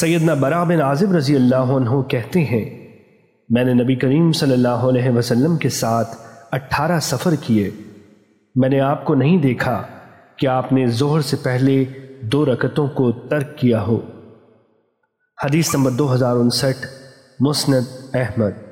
سیدنا برا بن عازب رضی اللہ عنہ کہتے ہیں، میں نے نبی کریم صلی اللہ علیہ وسلم کے ساتھ اٹھارہ سفر کیے۔ میں نے آپ کو نہیں دیکھا کہ آپ نے ظہر سے پہلے دو رکتوں کو ترک کیا ہو۔ حدیث نمبر دو ہزار انسٹھ، مسند احمد۔